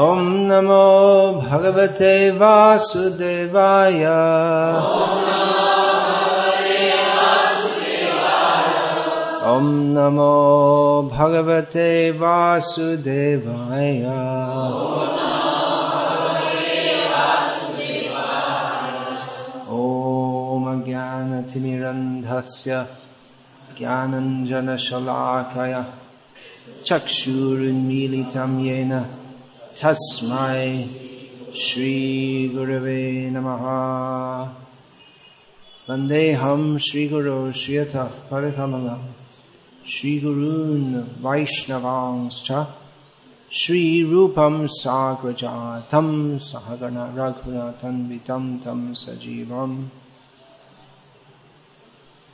ॐ नमो भगवते वासुदेवाय ॐ नमो भगवते वासुदेवाय ॐ ज्ञानतिमिरन्धस्य ज्ञानञ्जनशलाकय चक्षुरुन्मीलितं येन तस्मै श्रीगुरवे नमः। वन्देऽहं श्रीगुरो श्रियतः परकमलम् श्रीगुरून् वैष्णवांश्च। श्रीरूपं साग्रजातं सहगण रघुनाथन्वितं तं सजीवम्।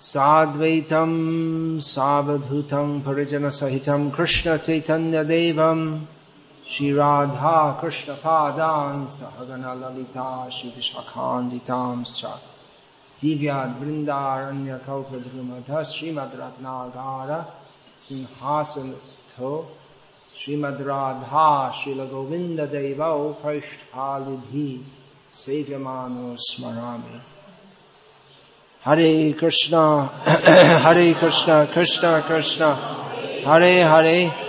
साद्वैतं, सावधूतं परिजनसहितं कृष्णचैतन्यदेवम्। श्री राधा कृष्ण पादान सहगन ललिता श्री विशाखांडिता दिव्या वृंदारण्य कौपध्रुमध श्रीमद रत्नागार सिंहासन स्थो श्रीमद राधा श्रील गोविंद श्रीमद्राधा श्रीलगोविन्ददैवौ कैष्ठालिभिः सेव्यमानो स्मरामि हरे कृष्णा हरे कृष्णा कृष्णा कृष्णा हरे हरे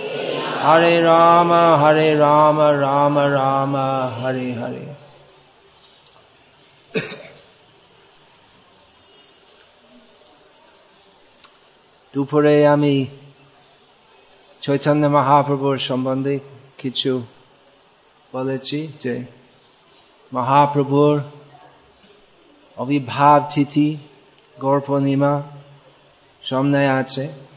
হরে রাম হরে রাম রাম রাম, হরে হরে। দুপুরে আমি চৈতন্য মহাপ্রভুর সম্বন্ধে কিছু বলেছি যে মহাপ্রভুর অবিভাব তিথি গৌর সামনে আছে।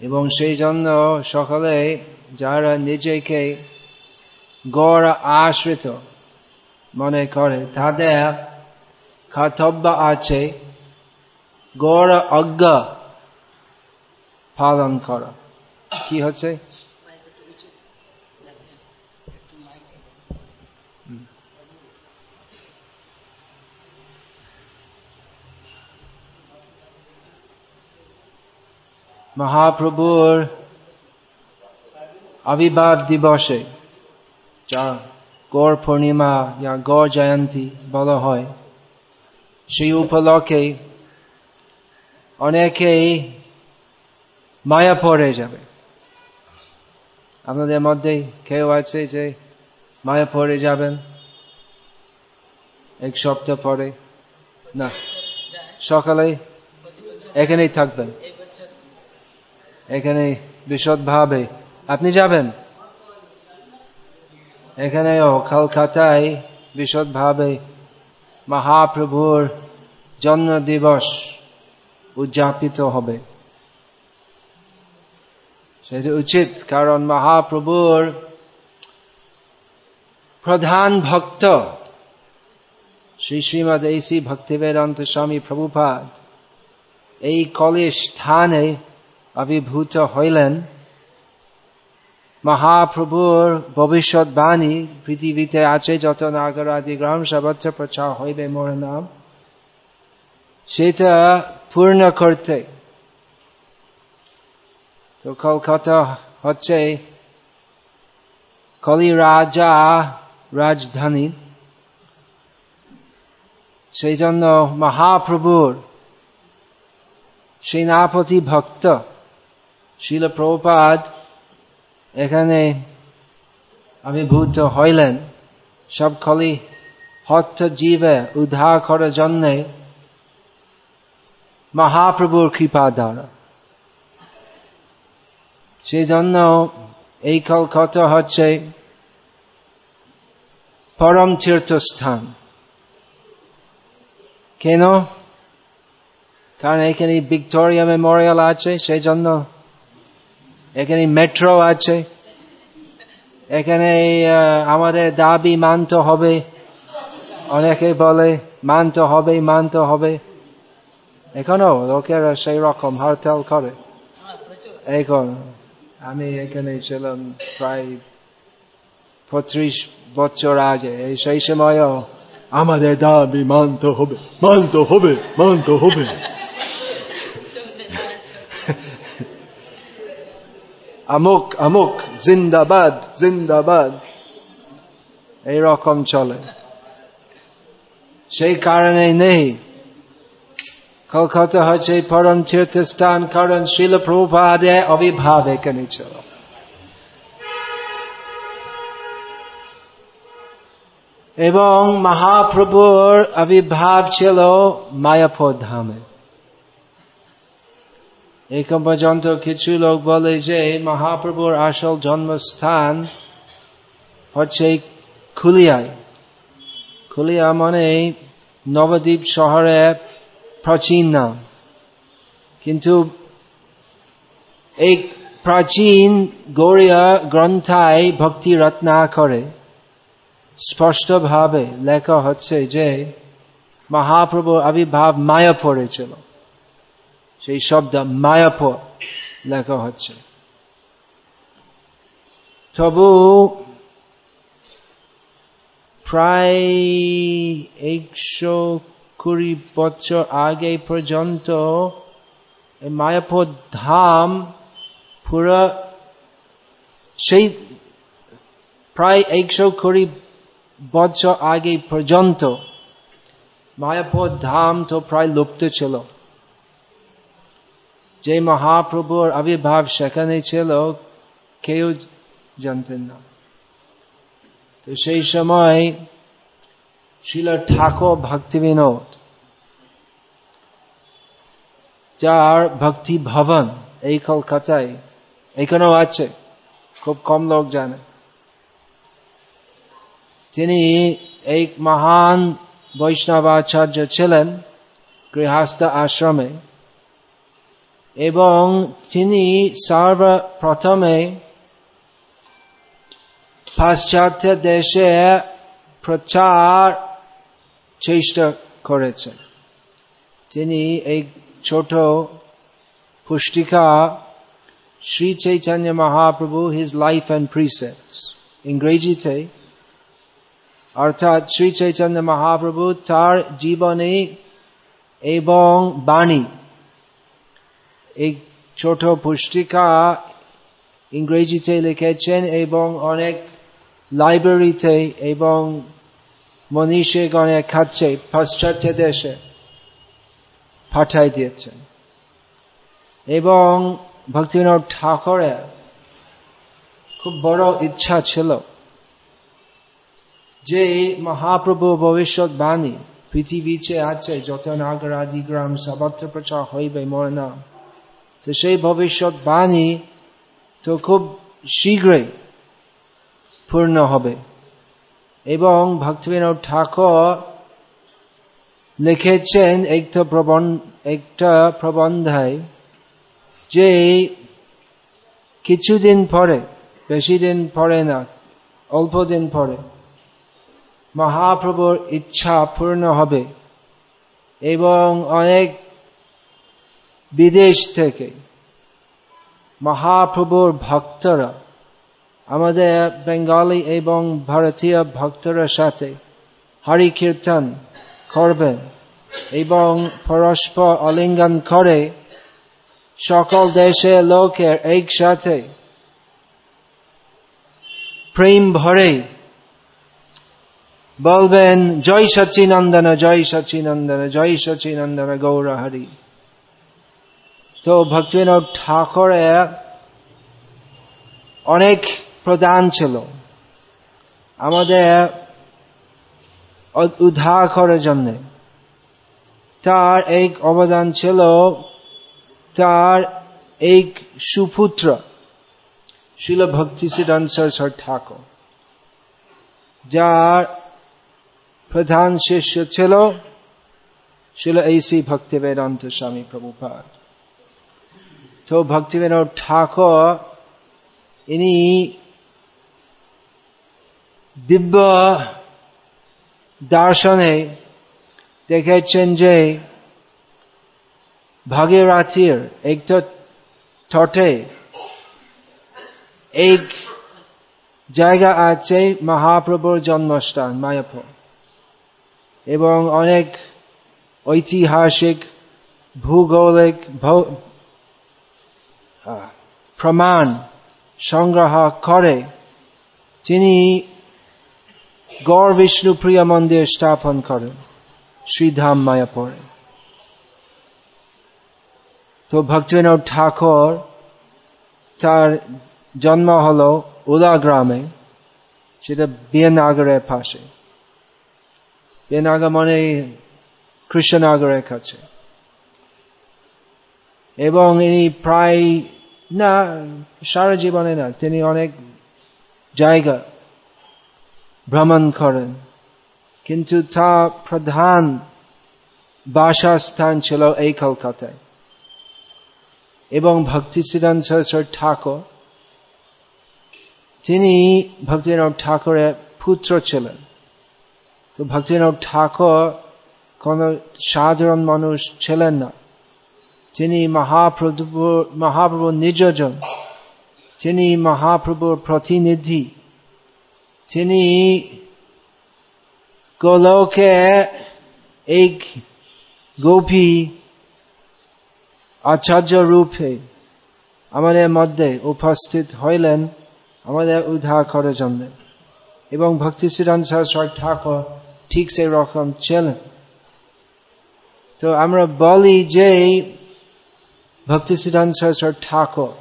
এবং সেই জন্য সকলে যারা নিজেকে গড় আশ্রিত মনে করে, তাদের কর্তব্য আছে গড় অজ্ঞা পালন করা। কি হচ্ছে? মহাপ্রভুর আবির্ভাব দিবসে যা গড় পূর্ণিমা, যা গড় জয়ন্তী বলা হয়, সেই উপলক্ষে অনেকেই মায়া পড়ে যাবে। আপনাদের মধ্যে কেউ আছে যে মায়া পড়ে যাবেন এক সপ্তাহ পরে? না। সকালে এখানেই থাকবেন। এখানে বিশদভাবে। আপনি যাবেন? এখানেও কলকাতায় বিশদভাবে মহাপ্রভুর জন্ম দিবস উদযাপিত হবে। সেটা উচিত, কারণ মহাপ্রভুর প্রধান ভক্ত শ্রী শ্রীমদ এইসি ভক্তিবেদান্ত স্বামী প্রভুপাদ এই কলে স্থানে আবির্ভূত হইলেন। মহাপ্রভুর ভবিষ্যৎবাণী পৃথিবীতে আছে, যত নাগর আদি গ্রাম সর্বত্র প্রচার হইবে মোর নাম। সেটা পূর্ণ করতে। তো কলকাতা হচ্ছে কলি রাজা রাজধানী। সেই জন্য মহাপ্রভুর সেনাপতি ভক্ত শিল প্রপাদ এখানে আবির্ভূত হইলেন। সব খলি হত্য জীবে উদ্ধার করার জন্যে মহাপ্রভুর কৃপা দ্বারা। সেই জন্য এই কলকাতা হচ্ছে পরম তীর্থস্থান। কেন? কারণ এখানে ভিক্টোরিয়া মেমোরিয়াল আছে সেই জন্য এখানে মেট্রো আছে। এখানে আমাদের দাবি মানতে হবে। অনেকে বলে, মানতে হবে মানতে হবে। এখনও লোকেরা সেই রকম হরতাল করে। এখন আমি এখানে ছিলাম প্রায় পঁচিশ বছর আগে। সেই সময়ও আমাদের দাবি মানতে হবে মানতে হবে মানতে হবে। আমুক আমুক জিন্দাবাদ জিন্দাবাদ এইরকম চলে সেই কারণে নেই কলকাতা হচ্ছে পরম তীর্থস্থান কারণ শিল প্রভুপাদে অভিভাব এখানে ছিল এবং মহাপ্রভুর আবির্ভাব ছিল মায়াপুর ধামে এখন পর্যন্ত কিছু লোক বলে যে মহাপ্রভুর আসল জন্মস্থান হচ্ছে খুলিয়ায় খুলিয়া মানে নবদ্বীপ শহরে প্রাচীন নাম কিন্তু এই প্রাচীন গৌরীয় গ্রন্থায় ভক্তি রত্না করে স্পষ্টভাবে লেখা হচ্ছে যে মহাপ্রভুর আবির্ভাব মায়া ছিল সেই শব্দ মায়াপুর লেখা হচ্ছে। তবু প্রায় একশো কুড়ি বছর আগে পর্যন্ত মায়াপুর ধাম পুরো সেই প্রায় একশো কুড়ি বছর আগে পর্যন্ত মায়াপুর ধাম তো প্রায় লুপ্ত ছিল। যে মহাপ্রভুর আবির্ভাব সেখানে ছিল কেউ জানতেন না তো সেই সময় ছিল ঠাকুর ভক্তি বিনোদ যার ভক্তি ভবন এই কলকাতায় এখানেও আছে খুব কম লোক জানে তিনি এক মহান বৈষ্ণবাচার্য ছিলেন গৃহস্থ আশ্রমে এবং তিনি সর্বপ্রথমে পাশ্চাত্য দেশে প্রচার চেষ্টা করেছেন। তিনি এই ছোট পুষ্টিকা Shri Chaitanya Mahaprabhu his life and precepts ইংরেজিতে, অর্থাৎ শ্রী চৈতন্য মহাপ্রভু তার জীবনে এবং বাণী এই ছোট পুষ্টিকা ইংরেজিতে লিখেছেন এবং অনেক লাইব্রেরিতে এবং মনীষীগণে খাচ্ছে পাশ্চাত্য দেশে পাঠাই দিয়েছেন এবং ভক্তিনাথ ঠাকুরের খুব বড় ইচ্ছা ছিল যে মহাপ্রভু ভবিষ্যৎ বাণী পৃথিবীতে আছে যত নাগর গ্রাম সর্বত্র প্রচার হইবে মোর নাম তো সেই ভবিষ্যৎ বাণী তো খুব শীঘ্রই পূর্ণ হবে। এবং ভক্তিবিনোদ ঠাকুর লিখেছেন একটা প্রবন্ধ একটা প্রবন্ধায় যে কিছুদিন পরে, বেশি দিন পরে না, অল্প দিন পরে মহাপ্রভুর ইচ্ছা পূর্ণ হবে এবং অনেক বিদেশ থেকে মহাপ্রভুর ভক্তরা, আমাদের বেঙ্গলি এবং ভারতীয় ভক্তরা সাথে হরি কীর্তন করবেন এবং পরস্পর অলিঙ্গন করে সকল দেশের লোকের একসাথে প্রেম ভরে বলবেন, জয় সচিনন্দন জয় সচিনন্দন জয় সচিনন্দন গৌর হরি তো ভক্তিবিনোদ ঠাকুরের অনেক প্রদান ছিল। আমাদের উদ্ধার করার জন্য। তার এক অবদান ছিল, তার এক সুপুত্র, শিল ভক্তি সিদ্ধান্তর ঠাকুর। যার প্রধান শিষ্য ছিল, শিল এইসি ভক্তি বেদান্ত স্বামী প্রভুপাদ। তো ভক্তিবিনোদ ঠাকুর, ইনি দিব্য দর্শনে দেখেছেন যে ভাগীরথীর একটা তটে এক জায়গা আছে মহাপ্রভুর জন্মস্থান, মায়াপুর। এবং অনেক ঐতিহাসিক, ভূগোলিক প্রমাণ সংগ্রহ করে। তিনি গড় বিষ্ণু প্রিয় মন্দির স্থাপন করেন শ্রীধাম মায়াপুরে। তো ভক্তিবিনোদ, ঠাকুর তার জন্ম হল উলা গ্রামে, সেটা বিয়ানাগরের পাশে। বিয়ানাগর মানে কৃষ্ণনগরের কাছে। এবং ইনি প্রায়, না, সারা জীবনে না, তিনি অনেক জায়গা ভ্রমণ করেন। কিন্তু তা প্রধান বাসাস্থান ছিল এই কলকাতায়। এবং ভক্তি সিদ্ধান্ত সরস্বর ঠাকুর। তিনি ভক্তিনাথ ঠাকুরের পুত্র ছিলেন। তো ভক্তিনাথ ঠাকুর কোন সাধারণ মানুষ ছিলেন না। তিনি মহাপ্রভু মহাপ্রভু নিজজন তিনি মহাপ্রভুর প্রতিনিধি তিনি গোলকে এক গোপী আচার্য রূপে আমাদের মধ্যে উপস্থিত হইলেন, আমাদের উদ্ধার করার জন্য। এবং ভক্তি শ্রীরাম ঠাকুর ঠিক সেই রকম ছিলেন। তো আমরা বলি যে ভক্তি সিদ্ধান্ত সরস্বর ঠাকুর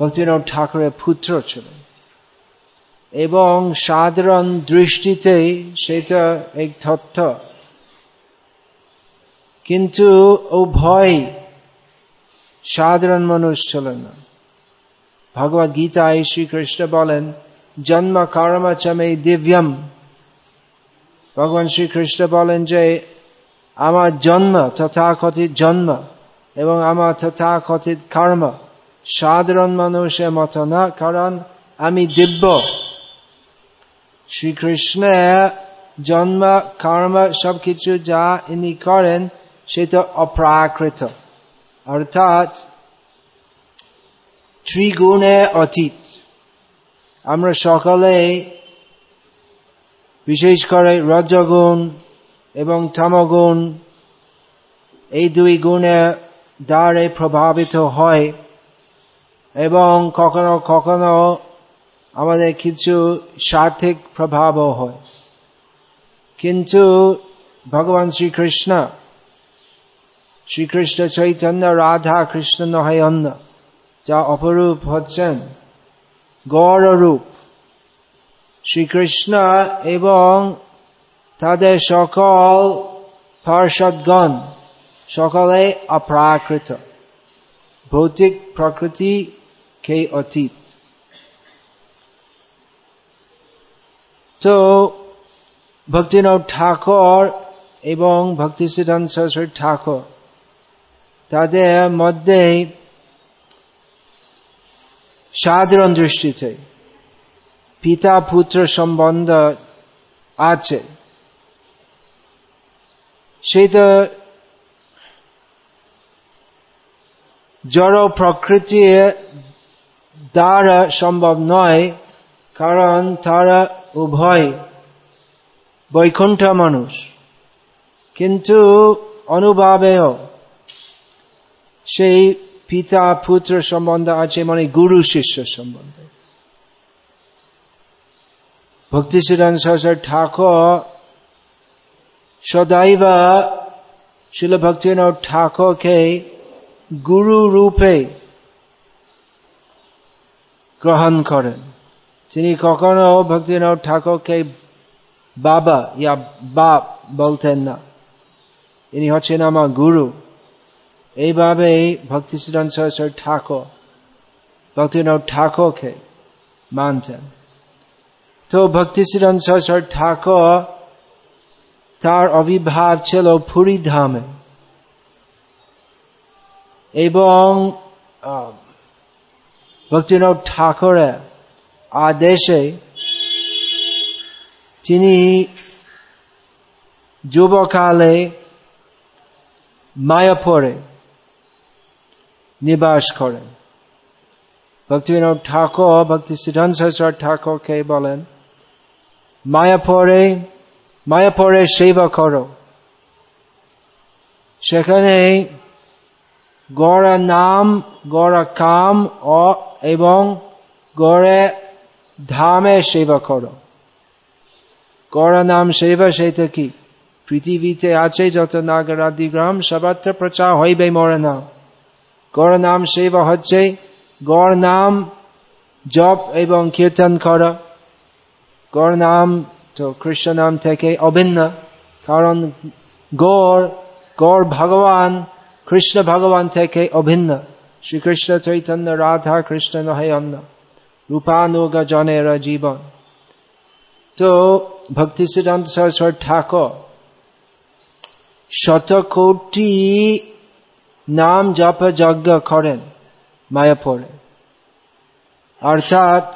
ভক্তিনাথ ঠাকুরের পুত্র ছিলেন এবং সাধারণ দৃষ্টিতে সেটা এক তথ্য কিন্তু ও ভয় সাধারণ মানুষ ছিলেন না ভগবত গীতায় শ্রীকৃষ্ণ বলেন জন্ম কর্ম চমে দিব্যম ভগবান শ্রীকৃষ্ণ বলেন যে আমার জন্ম তথা তথাকথিত জন্ম এবং আমার তথাকথিত কর্ম। সাধারণ মানুষের মতো না, কারণ আমি দিব্য। শ্রীকৃষ্ণের জন্ম, কর্ম, সবকিছু যা ইনি করেন সেটা অপ্রাকৃত। অর্থাৎ ত্রিগুণে অতীত। আমরা সকালে বিশেষ করে রজগুণ এবং তামগুণ, এই দুই গুণে দ্বারে প্রভাবিত হয় এবং কখনো কখনো আমাদের কিছু সার্থিক প্রভাবও হয়। কিন্তু ভগবান শ্রীকৃষ্ণ শ্রীকৃষ্ণ চৈতন্য, রাধা কৃষ্ণ নয় অন্য যা অপরূপ হচ্ছেন, গৌররূপ, শ্রীকৃষ্ণ এবং তাদের সকল পার্ষদগণ সকলে অপ্রাকৃত। ভৌতিক প্রকৃতি কে অতীত? তো, ভক্তিনাথ ঠাকুর এবং ভক্তি সিদ্ধান্ত সরস্বতী ঠাকুর, তাদের মধ্যে সাধারণ দৃষ্টিতে পিতা পুত্র সম্বন্ধ আছে। সেটা জড় প্রকৃতি দ্বারা সম্ভব নয়, কারণ তারা উভয় বৈকুণ্ঠ মানুষ। কিন্তু অনুভাবেও সেই পিতা, পুত্র সম্বন্ধ আছে মানে গুরু, শিষ্য সম্বন্ধে। ভক্তি সিদ্ধান সরস্বর ঠাকুর সদাইব শিল ভক্তিনাথ ঠাকুরকে গুরু রূপে গ্রহণ করেন। তিনি কখনো ভক্তিনাথ ঠাকুরকে বাবা ইয়া বাপ বলতেন না। ইনি হচ্ছেন আমার গুরু। এইভাবে ভক্তি সিদ্ধান্ত সরস্বর ঠাকুর, ভক্তিনাথ ঠাকুরকে মানতেন। তো ভক্তি সিদ্ধান্ত সরস্বর ঠাকুর, তার অবিভাব ছিল পুরী ধামে এবং ভক্তিনাথ ঠাকুরের আদেশে তিনি যুবকালে মায়াপুরে নিবাস করেন। ভক্তিবিনোদ ঠাকুর, ভক্তি সরস্বর ঠাকুরকে বলেন, মায়াপুরে মায়াপুরে সেবা করো। সেখানে গড়া নাম, গড়া কাম ও এবং গড়ে ধামে সেবা করো। করা নাম, সেবা সেটা কি? পৃথিবীতে আছে যত নাগরাদি গ্রাম, সবাত্র প্রচার হইবে মরে না। গড় নাম, সেবা হচ্ছে গড় নাম, জপ এবং কীর্তন করা। গড় নাম তো কৃষ্ণ নাম থেকে অভিন্ন, কারণ গড় গড় ভগবান কৃষ্ণ ভগবান থেকে অভিন্ন শ্রীকৃষ্ণ চৈতন্য রাধা কৃষ্ণ নহে অন্য রূপানুগ জনের জীবন তো ভক্তি সিদ্ধান্ত সরস্বর ঠাকুর শতকোটি নাম জপ যজ্ঞ করেন মায়াপুরে অর্থাৎ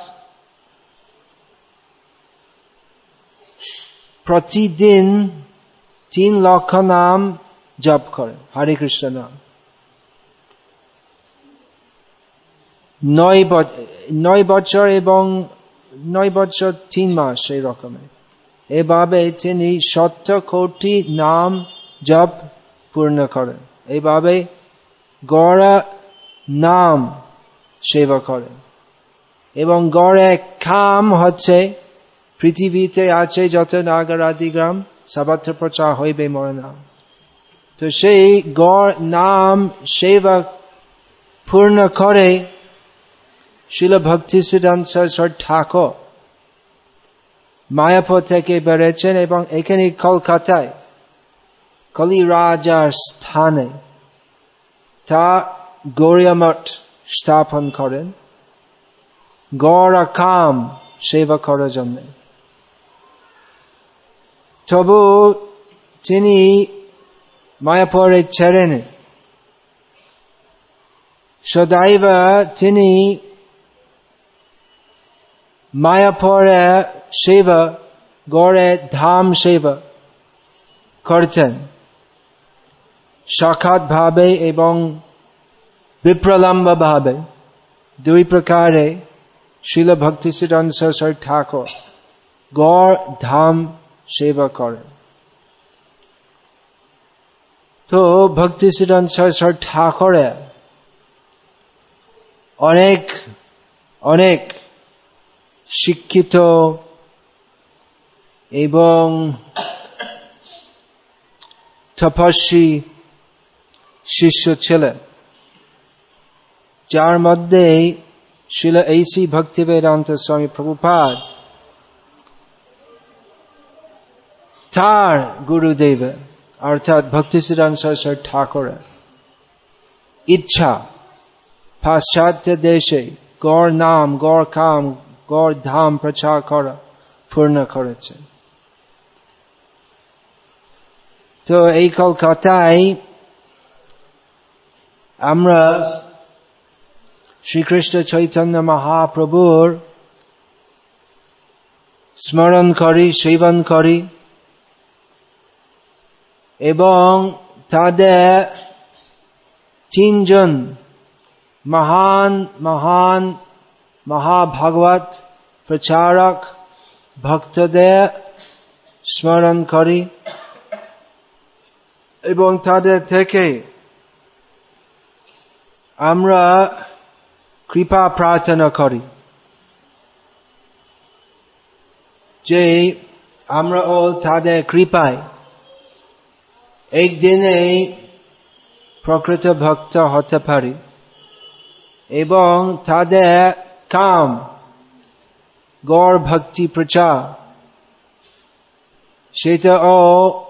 প্রতিদিন তিন লক্ষ নাম জপ করেন হরে কৃষ্ণ নাম। নয় নয় বছর এবং নয় বছর তিন মাস সেই রকমের। এভাবে তিনি সত্য কোটি নাম জপ পূর্ণ করেন। এইভাবে গড়া নাম সেবা করেন। এবং গড়ে খাম হচ্ছে, পৃথিবীতে আছে যত নাগরাদি গ্রাম সবাত্র প্রচার হইবে মরে নাম তো সেই গড় নাম সেবা পূর্ণ করে শিল ভক্তি সিদ্ধান্ত ঠাকুর মায়াপুর থেকে বেড়েছেন এবং এখানে কলকাতায় কলি রাজার স্থানে তা গৌরিয়ামঠ স্থাপন করেন। গড় কাম সেবা করার জন্য। তবু তিনি মায়াপুরে ছেড়েন। সদাইব তিনি মায়াপুরে সেবা, গড়ে ধাম সেবা করছেন। সাক্ষাৎ ভাবে এবং বিপ্রলম্ব ভাবে দুই প্রকারে শিল ভক্তি সিদ্ধান্ত ঠাকুর গড় ধাম সেবা করেন। তো ভক্তি সিদ্ধান্ত সরস্বর ঠাকুরে। অনেক অনেক শিক্ষিত এবং তপস্বী শিষ্য ছিলেন। যার মধ্যে শিল এইসি ভক্তি বেদান্ত স্বামী প্রভুপাদ তার গুরুদেব অর্থাৎ ভক্তি সরস্বর ঠাকুরের। ইচ্ছা, পাশ্চাত্য দেশে গড় নাম, গড় কাম, গড় ধাম প্রচার করা, পূর্ণ করেছে। তো এই কলকাতায় আমরা শ্রীকৃষ্ণ চৈতন্য মহাপ্রভুর স্মরণ করি, সেবন করি। এবং তাদের তিনজন মহান মহান, মহাভাগবত প্রচারক ভক্তদের স্মরণ করি এবং তাদের থেকে আমরা কৃপা প্রার্থনা করি যে আমরা ও তাদের কৃপায় একদিনে প্রকৃত ভক্ত হতে পারি এবং তাদের কাম, গড় ভক্তি প্রচার, সেটাও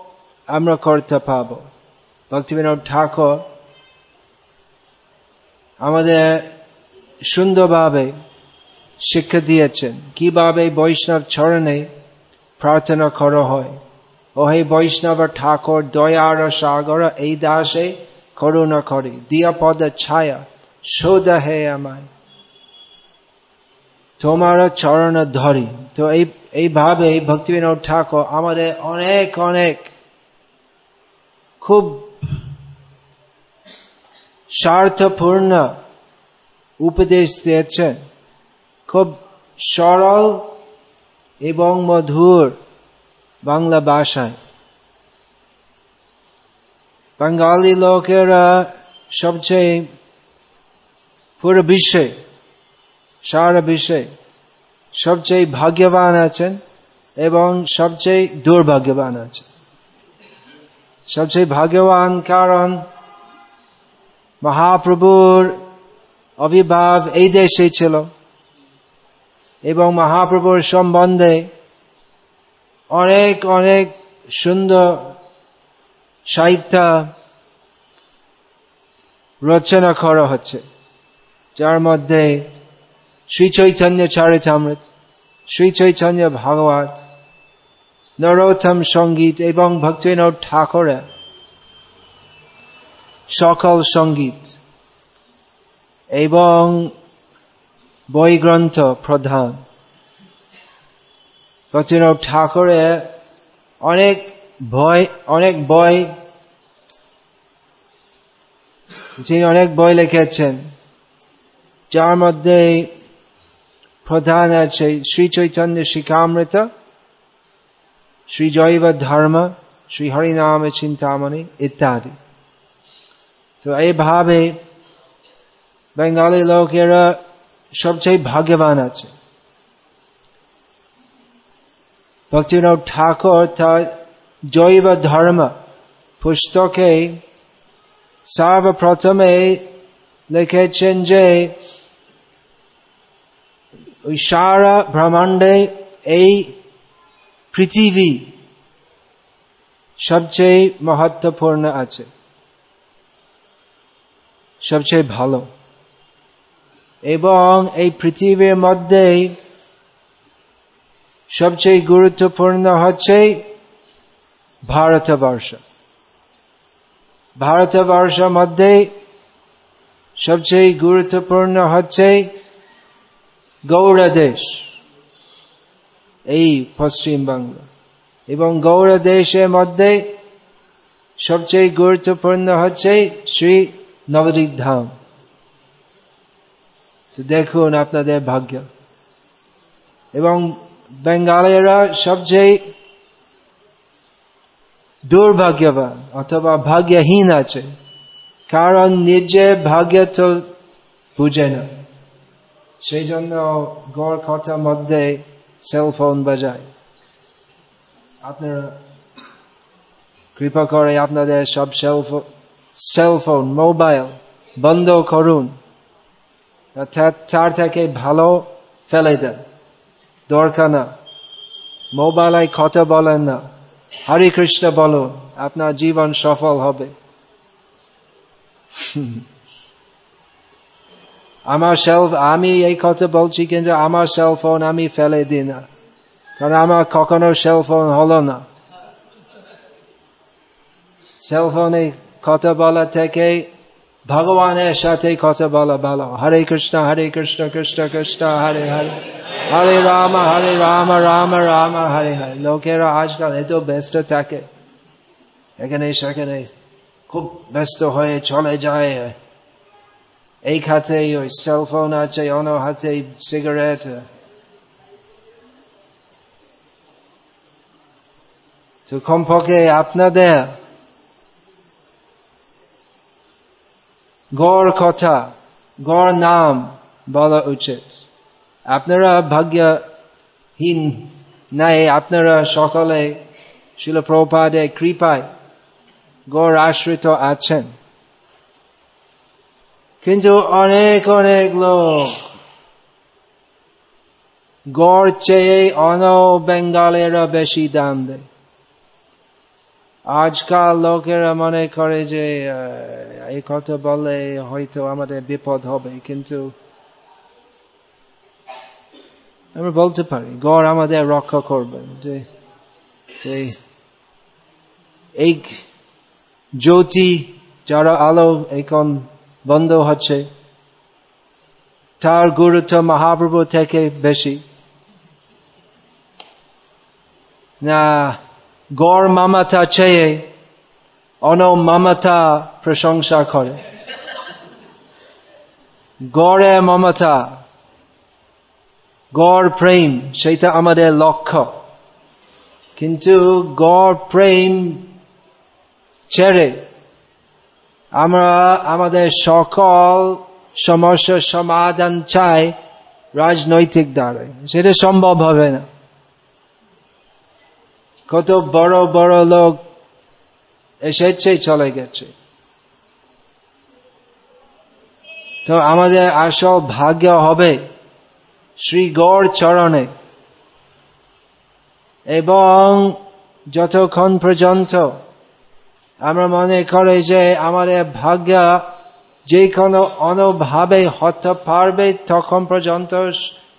আমরা করতে পাব। ভক্তিবিনোদ ঠাকুর আমাদের সুন্দরভাবে শিক্ষা দিয়েছেন। কীভাবে বৈষ্ণব চরণে প্রার্থনা করা হয়। ও হে বৈষ্ণব ঠাকুর, দয়ার সাগর, এই দাসে করুণা করে, দিয়া পদ ছায়া, সৌদ হে আমায়। তোমার চরণ ধরি। তো এই, এইভাবে ভক্তিবিনোদ ঠাকুর আমাদের অনেক অনেক খুব স্বার্থপূর্ণ উপদেশ দিয়েছেন। খুব সরল এবং মধুর বাংলা ভাষায়। বাঙালি লোকেরা সবচেয়ে পুরো বিশ্বে, সারা বিশ্বে সবচেয়ে ভাগ্যবান আছেন এবং সবচেয়ে দুর্ভাগ্যবান আছে সবচেয়ে ভাগ্যবান কারণ মহাপ্রভুর অভিভাব এই দেশে ছিল এবং মহাপ্রভুর সম্বন্ধে অনেক অনেক সুন্দর সাহিত্য রচনা করা হচ্ছে, যার মধ্যে শ্রী চৈতন্য চারিতামৃত, শ্রী চৈতন্য ভাগবত, নরোত্তম সংগীত এবং ভক্তিনাথ ঠাকুরের সকল সংগীত এবং বই গ্রন্থ প্রধান। ভক্তিনাথ ঠাকুরের অনেক বই অনেক বই, যিনি অনেক বই লিখেছেন। যার মধ্যে প্রধান আছে শ্রী চৈতন্য শিখামৃত শ্রী জৈব ধর্ম, শ্রী হরিনাম চিন্তামণি ইত্যাদি। তো এইভাবে বেঙ্গালি লোকেরা সবচেয়ে ভাগ্যবান আছে। ভক্তিনাথ ঠাকুর তার জৈব ধর্ম পুস্তকে সর্বপ্রথমে লিখেছেন যে সারা ব্রহ্মাণ্ডে এই পৃথিবী সবচেয়ে মহত্বপূর্ণ আছে, সবচেয়ে ভালো এবং এই পৃথিবীর মধ্যে সবচেয়ে গুরুত্বপূর্ণ হচ্ছে ভারতবর্ষ। ভারতবর্ষের মধ্যে সবচেয়ে গুরুত্বপূর্ণ হচ্ছে গৌড় দেশ এই পশ্চিমবঙ্গ। এবং গৌড় দেশের মধ্যে সবচেয়ে গুরুত্বপূর্ণ হচ্ছে শ্রী নবদ্বীপ ধাম তো দেখুন আপনাদের ভাগ্য। এবং বেঙ্গালেরা সবচেয়ে দুর্ভাগ্যবান অথবা ভাগ্যহীন আছে কারণ নিজে ভাগ্য তো বুঝে না সেই জন্য গড় কথার মধ্যে সেলফোন বাজায় আপনারা কৃপা করে আপনাদের সব সেলফোন মোবাইল বন্ধ করুন তার থেকে ভালো ফেলে দেন দরকার না। মোবাইলে কথা বলেন না। হরে কৃষ্ণ বলুন, আপনার জীবন সফল হবে। আমার সেলফ আমি এই কথা বলছি কিন্তু আমার সেলফোন আমি ফেলে দিই না। কারণ আমার কখনো সেলফোন হলো না। সেলফোনে কথা বলা থেকে ভগবানের সাথে কথা বলা ভালো। হরে কৃষ্ণ হরে কৃষ্ণ কৃষ্ণ কৃষ্ণ, হরে হরে। হরে রাম হরে রাম রাম রাম হরে হরে লোকেরা আজকাল এত ব্যস্ত থাকে। এখানে সেখানে খুব ব্যস্ত হয়ে চলে যায়। এই খাতে ওই সেলফোন আছে, অন্য হাতে সিগারেট তো কমপক্ষে আপনাদের গড় কথা, গড় নাম বলা উচিত। আপনারা ভাগ্যহীন নাই আপনারা সকলে শিল প্রপাদে কৃপায় গড় আশ্রিত আছেন। কিন্তু অনেক অনেক লোক গড় চেয়ে অন বেঙ্গালেরা বেশি দাম দেয়। আজকাল লোকেরা মনে করে যে এই কথা বলে হয়তো আমাদের বিপদ হবে, কিন্তু আমরা বলতে পারি গড় আমাদের রক্ষা করবেন যে এই জ্যোতি যারা আলো এখন বন্ধ হচ্ছে তার গুরুত্ব মহাপ্রভু থেকে বেশি না গড় মামাতা চেয়ে অন মামাতা প্রশংসা করে গড়ে মমতা গড় প্রেম সেটা আমাদের লক্ষ্য। কিন্তু গড় প্রেম ছেড়ে আমরা আমাদের সকল সমস্যার সমাধান চাই রাজনৈতিক দ্বারে সেটা সম্ভব হবে না। কত বড় বড় লোক এসেছে, চলে গেছে। তো আমাদের আসল ভাগ্য হবে শ্রী গড় চরণে। এবং যতক্ষণ পর্যন্ত আমরা মনে করে যে আমাদের ভাগ্য যে কোনো অনুভাবে হতে পারবে, তখন পর্যন্ত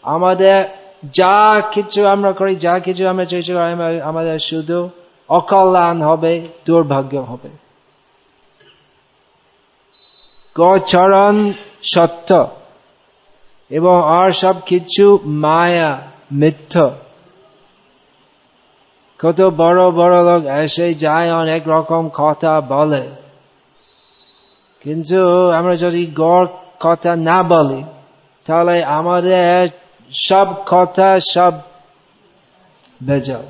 আমাদের যা কিছু আমরা করি, যা কিছু আমরা চেয়েছি আমাদের শুধু অকল্যাণ হবে, দুর্ভাগ্য হবে। গচরণ সত্য। এবং আর সব কিছু মায়া, মিথ্য। কত বড় বড় লোক এসে যায়, অনেক রকম কথা বলে। কিন্তু আমরা যদি গড় কথা না বলি, তাহলে আমাদের সব কথা সব বেজাল।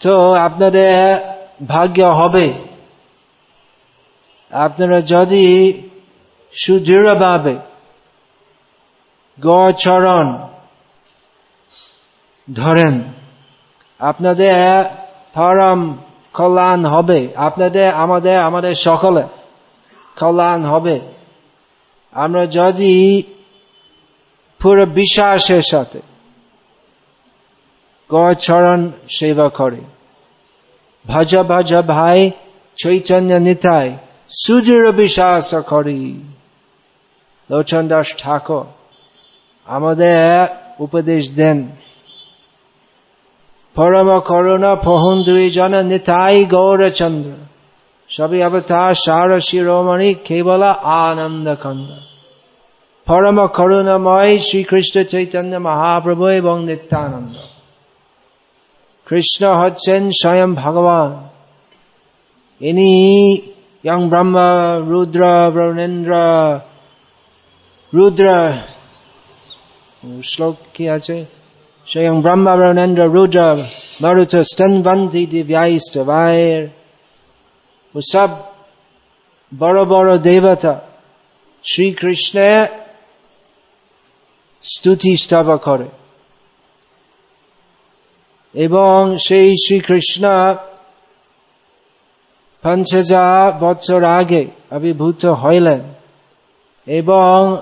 তো আপনাদের ভাগ্য হবে। আপনারা যদি সুদৃঢ়ভাবে গচরণ ধরেন, আপনাদের পরম কল্যাণ হবে, আপনাদের, আমাদের আমাদের সকলে কল্যাণ হবে। আমরা যদি পুরো বিশ্বাসের সাথে গচরণ সেবা করে। ভজ ভজ ভাই, চৈতন্য নিতাই সুদৃঢ় বিশ্বাস করি। লোচন দাস ঠাকুর আমাদের উপদেশ দেন। পরম করুণা দুই জন নিতাই গৌরচন্দ্র সবই অবতার সার শিরোমণি কেবল আনন্দ খন্ড। পরম করুণাময় শ্রীকৃষ্ণ চৈতন্য মহাপ্রভু এবং নিত্যানন্দ। কৃষ্ণ হচ্ছেন স্বয়ং ভগবান। ইনি ইয়ং ব্রহ্ম, রুদ্র, ব্রণেন্দ্র রুদ্র শ্লোক কি আছে? স্বয়ং ব্রহ্ম ব্রণেন্দ্র রুদ্র, মরুত স্তনবন্তি দিব্যাইষ্ট ভাইয়ের ও সব বড় বড় দেবতা শ্রীকৃষ্ণের স্তুতি স্তব করে। এবং সেই শ্রীকৃষ্ণ পঞ্চ বছর আগে আবির্ভূত হইলেন। এবং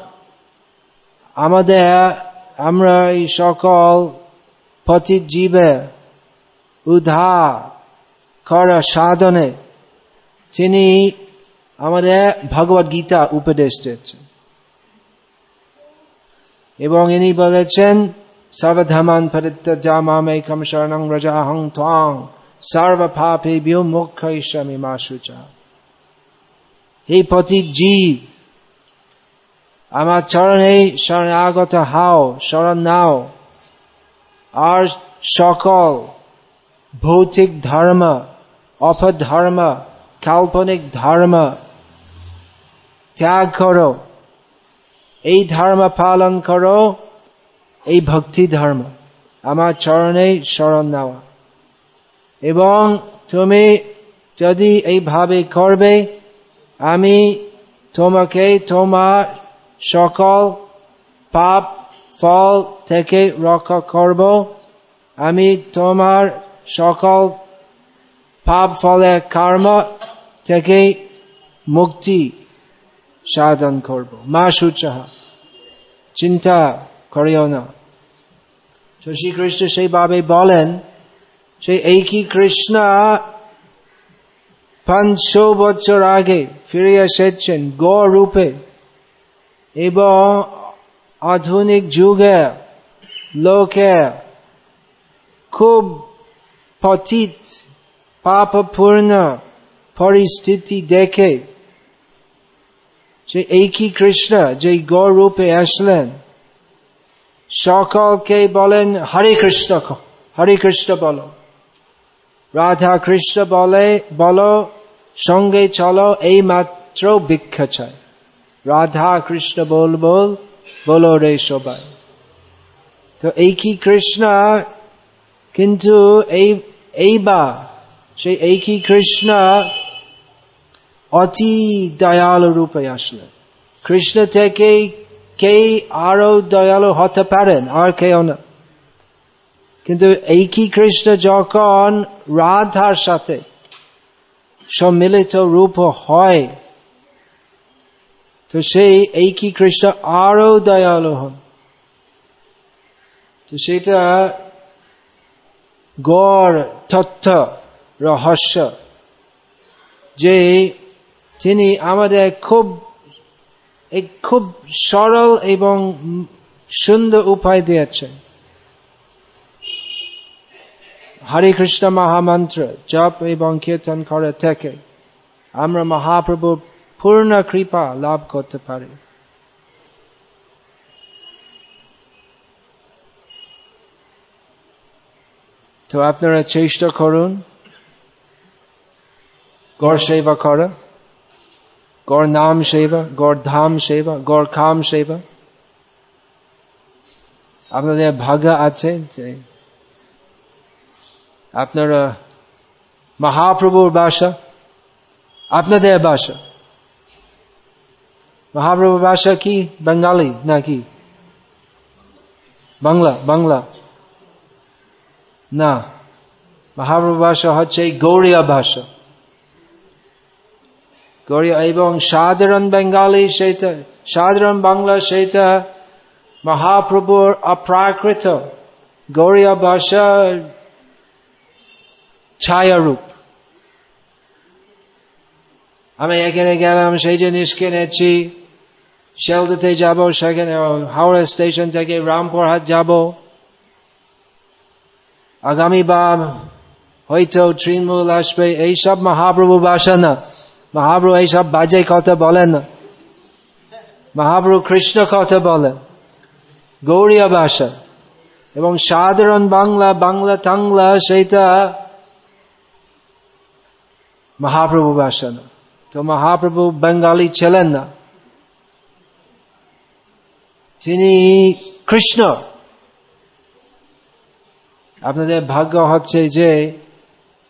আমাদের, আমরা এই সকল পথিত জীবে উধা করা সাধনে তিনি আমাদের ভগবত গীতা উপদেশ দিয়েছেন। এবং ইনি বলেছেন সর্বধমান পরিত্যামামেকম শরণং রজাহং ত্বাং সর্বপাপেভ্যো মোক্ষয়িষ্যামি মা শুচা হে পতি জীব আমার চরণে শরণে আগত হাও শরণ নাও। আর সকল ভৌতিক ধর্ম, অপধর্ম, কাল্পনিক ধর্ম ত্যাগ করো। এই ধর্ম পালন করো, এই ভক্তি ধর্ম। আমার চরণে শরণ নেওয়া এবং তুমি যদি এইভাবে করবে, আমি তোমাকে তোমার সকল, পাপ, ফল থেকে রক্ষা করব। আমি তোমার সকল পাপ ফলের কর্ম থেকে মুক্তি সাধন করব। মা সুচাহ, চিন্তা করিও না। তো শ্রীকৃষ্ণ সেইভাবে বলেন সেই একই কৃষ্ণ পাঁচশো বছর আগে ফিরে এসেছেন গ রূপে এবং আধুনিক যুগে লোকে খুব পতিত পাপপূর্ণ পরিস্থিতি দেখে সে একই কৃষ্ণ, যে গৌরূপে আসলেন। সকলকে বলেন, হরে কৃষ্ণ হরে কৃষ্ণ বলো। রাধা কৃষ্ণ বলে, বলো, সঙ্গে চলো এই মাত্র ভিক্ষা চাই। রাধা কৃষ্ণ বল বল, বলো রে সবাই। তো এই কি কৃষ্ণ? কিন্তু এই, এইবার সেই কি কৃষ্ণ অতি দয়ালু রূপে আসলেন কৃষ্ণ থেকে কে আরও দয়ালু হতে পারেন? আর কেউ না। কিন্তু এই কি কৃষ্ণ যখন রাধার সাথে সম্মিলিত রূপ হয় তো সেই, এই কি কৃষ্ণ? আরও দয়ালু হন। তো সেটা গড়, তথ্য, রহস্য, যে তিনি আমাদের খুব খুব সরল এবং সুন্দর উপায় দিয়েছেন। হরে কৃষ্ণ মহামন্ত্র, জপ এবং কীর্তন করে থেকে আমরা মহাপ্রভুর পূর্ণ কৃপা লাভ করতে পারি তো আপনারা চেষ্টা করুন গড় সেবা করা গড় নাম সেবা গড় ধাম সেবা গড় খাম সেবা আপনাদের ভাগ্য আছে যে আপনারা মহাপ্রভুর বাসা আপনাদের বাসা মহাপ্রভুর ভাষা কি বেঙ্গালি নাকি বাংলা বাংলা না মহাপ্রভু ভাষা হচ্ছে গৌড়িয়া ভাষা গৌড়িয়া এবং সাধারণ বেঙ্গালি সেটা সাধারণ বাংলা সেটা মহাপ্রভুর অপ্রাকৃত গৌড়িয়া ভাষা ছায়ারূপ আমি এখানে গেলাম সেই জিনিস কিনেছি শেলদাতে যাব সেখানে হাওড়া স্টেশন থেকে রামপুরহাট যাব আগামী বার হয়তো তৃণমূল আসবে এইসব মহাপ্রভু বাসা না মহাপ্রভু এইসব বাজে কথা বলেন না মহাপ্রভু কৃষ্ণ কথা বলেন গৌরীয় ভাষা এবং সাধারণ বাংলা বাংলা টাংলা সেইটা মহাপ্রভু ভাষা না তো মহাপ্রভু বেঙ্গালি ছিলেন না তিনি কৃষ্ণ। আপনাদের ভাগ্য হচ্ছে যে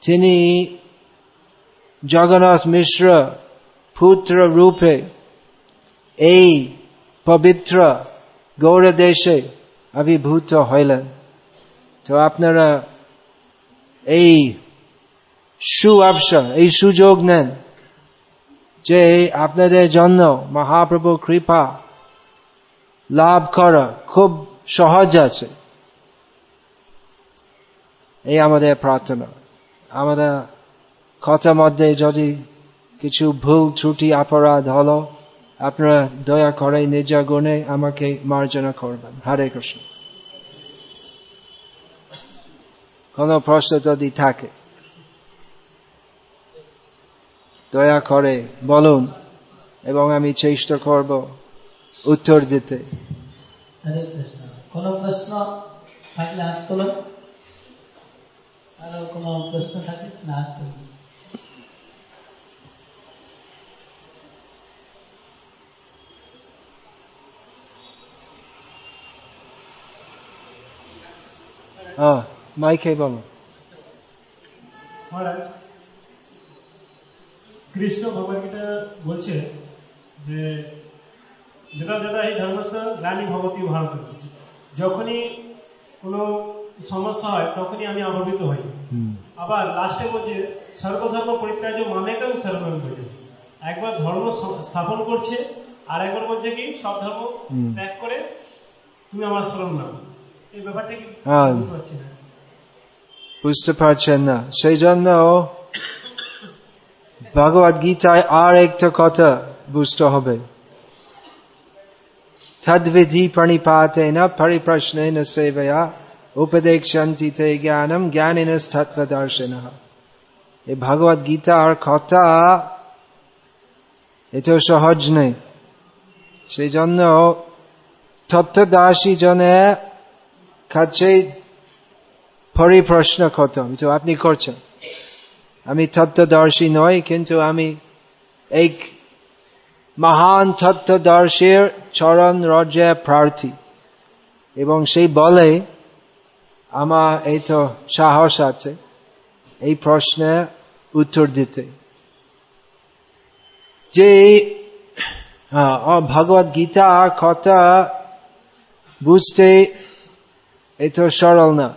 তিনি জগন্নাথ মিশ্র পুত্র রূপে এই পবিত্র গৌর দেশে আবির্ভূত হইলেন। তো আপনারা এই সুঅবসর এই সুযোগ নেন যে আপনাদের জন্য মহাপ্রভু কৃপা লাভ করা খুব সহজ আছে। এই আমাদের প্রার্থনা। আমাদের কথা মধ্যে যদি কিছু ভুল, ত্রুটি, অপরাধ হলো, আপনারা দয়া করে নিজ গুণে আমাকে মার্জনা করবেন। হরে কৃষ্ণ। কোন প্রশ্ন যদি থাকে, দয়া করে বলুন এবং আমি চেষ্টা করব। উত্তর দিতে। হরে প্রশ্ন থাকলে হাত তোলো। আরও কোন প্রশ্ন থাকে না হাত তুলুন হ্যাঁ মাইকে বলো। মহারাজ কৃষ্ণ ভগবত গীতা বলছে যে যেটা যেটা এই ধর্মস্য গ্লানি ভগবতী ভারত যখনই কোনো সমস্যা হয় তখনই আমি আবর্বিত হই। আবার লাস্টে বলছে সর্বধর্ম পরিত্যাজ্য মামেকাং শরণম করে একবার ধর্ম স্থাপন করছে আর একবার বলছে কি সব ধর্ম ত্যাগ করে তুমি আমার শরণ নাও। এই ব্যাপারটা কি হ্যাঁ। বুঝতে পারছি না। বুঝতে পারছেন না। সেই জন্য ভগবত গীতায় আর একটা কথা বুঝতে হবে। না পরিপ্রশ্নে না সেবয়া উপদেক্ষন্তি তে জ্ঞানম জ্ঞানিনস তত্ত্বদর্শন এই ভগবত গীতার কথা এটা সহজ নেই সেই জন্য তত্ত্বদাসী জনে কাছে পরিপ্রশ্ন করতাম তো আপনি করছেন আমি তত্ত্বদর্শী নই কিন্তু আমি এক মহান তত্ত্বদর্শীর চরণ রজ্জে প্রার্থী। এবং সেই বলে আমার এই তো সাহস আছে এই প্রশ্নে উত্তর দিতে। যে ভগবত গীতা কথা বুঝতে এত সরল না।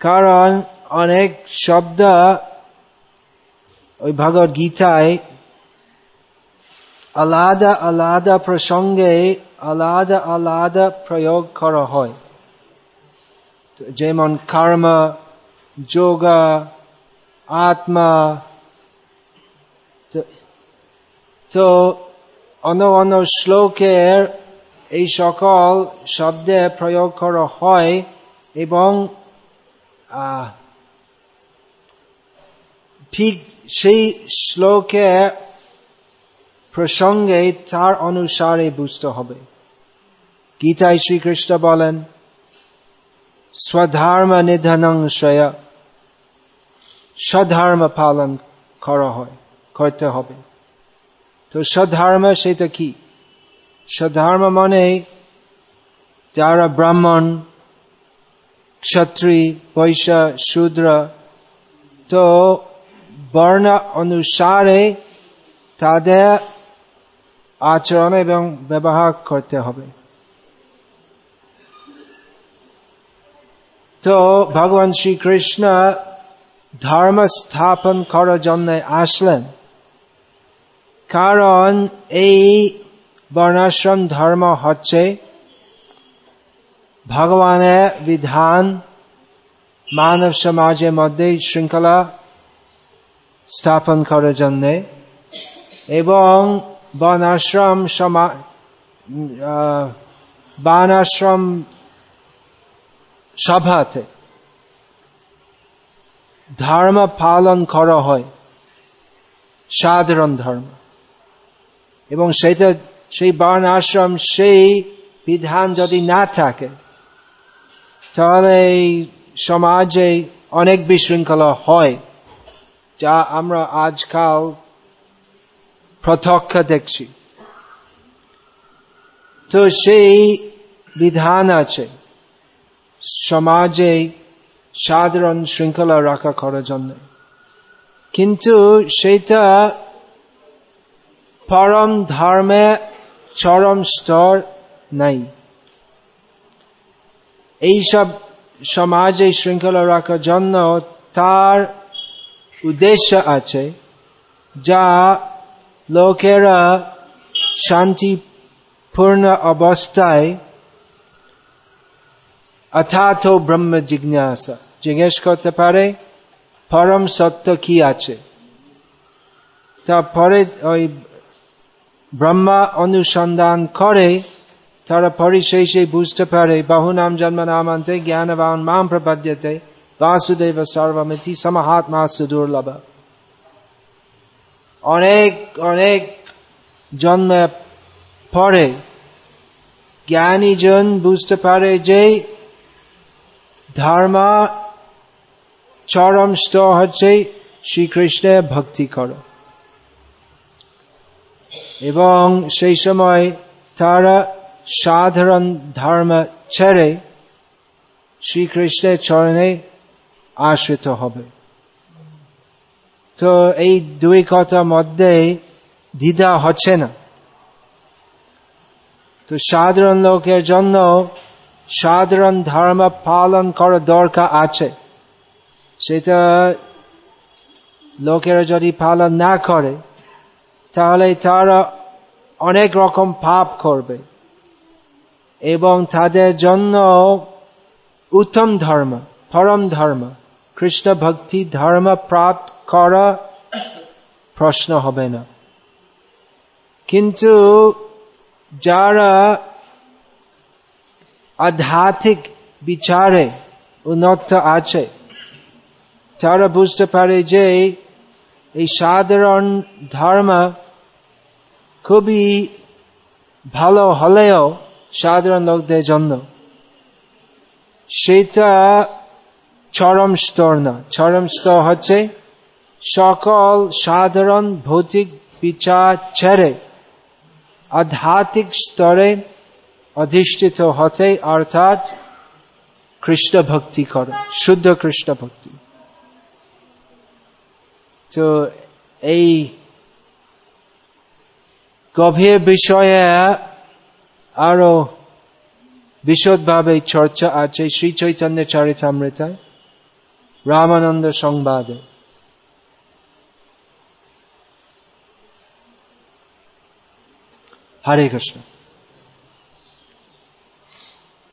কারণ অনেক শব্দ ওই ভগবত গীতায় আলাদা আলাদা প্রসঙ্গে আলাদা আলাদা প্রয়োগ করা হয়। যেমন কর্ম যোগা আত্মা তো অন্য অন্য শ্লোকের এই সকল শব্দে প্রয়োগ করা হয় এবং ঠিক সেই শ্লোকে প্রসঙ্গে তার অনুসারে বুঝতে হবে। গীতায় শ্রীকৃষ্ণ বলেন, স্বধর্ম নিধনংশয় স্বধর্ম পালন করা হয়, করতে হবে। তো স্বধর্ম সেটা কি? স্বধর্ম মানে যারা ব্রাহ্মণ ক্ষত্রি বৈশ্য, শূদ্র, তো বর্ণ অনুসারে তাদের আচরণ এবং ব্যবহার করতে হবে। তো ভগবান শ্রীকৃষ্ণ ধর্ম স্থাপন করার জন্য আসলেন। কারণ এই বর্ণাশ্রম ধর্ম হচ্ছে ভগবানের বিধান মানব সমাজের মধ্যে শৃঙ্খলা স্থাপন করার জন্য এবং বর্ণাশ্রম সমা বানাশ্রম সভাতে ধর্ম পালন করা হয়, সাধারণ ধর্ম। এবং সেটা, সেই বর্ণ আশ্রম সেই বিধান যদি না থাকে, তাহলে সমাজে অনেক বিশৃঙ্খলা হয়, যা আমরা আজকাল প্রত্যক্ষ দেখছি। তো সেই বিধান আছে সমাজে সাধারণ শৃঙ্খলা রাখা করার জন্য। কিন্তু সেটা পরম ধর্মে চরম স্তর নাই। এইসব সমাজে শৃঙ্খলা রাখার জন্য তার উদ্দেশ্য আছে, যা লোকেরা শান্তিপূর্ণ অবস্থায় অথাত ব্রহ্ম জিজ্ঞাসা, জিজ্ঞেস করতে পারে, পরম সত্য কি আছে? তারপরে ওই ব্রহ্মা অনুসন্ধান করে, তারা পরিশেষে বুঝতে পারে, বহু নাম জন্ম নামান্তে জ্ঞানবান মাম প্রপদ্যতে, বাসুদেব সর্বমিতি, সমহাত্মা সুদুর্লভ। অনেক অনেক জন্মে পরে জ্ঞানীজন বুঝতে পারে যে ধর্ম চরম স্তর হচ্ছে শ্রীকৃষ্ণের ভক্তি করো। এবং সেই সময় তারা সাধারণ ধর্ম ছেড়ে শ্রীকৃষ্ণের চরণে আশ্রিত হবে। তো এই দুই কথার মধ্যে দ্বিধা হচ্ছে না। তো সাধারণ লোকের জন্য সাধারণ ধর্ম পালন করা দরকার আছে। সেটা লোকেরা যদি পালন না করে, তাহলে তারা অনেক রকম পাপ করবে এবং তাদের জন্য উত্তম ধর্ম, পরম ধর্ম, কৃষ্ণ ভক্তি ধর্ম প্রাপ্ত করা প্রশ্ন হবে না কিন্তু যারা আধ্যাত্মিক বিচারে উন্নত আছে তারা বুঝতে পারে যে এই সাধারণ ধর্ম খুবই ভালো হলেও সাধারণ লোকদের জন্য সেটা চরম স্তর না চরম স্তর হচ্ছে সকল সাধারণ ভৌতিক বিচার ছেড়ে আধ্যাত্মিক স্তরে অধিষ্ঠিত হতে অর্থাৎ কৃষ্ণ ভক্তি করে, শুদ্ধ কৃষ্ণ ভক্তি। তো এই গভীর বিষয়ে আরও বিশদভাবে চর্চা আছে, শ্রী চৈতন্য চরিতামৃতায় রামানন্দ সংবাদে। হরে কৃষ্ণ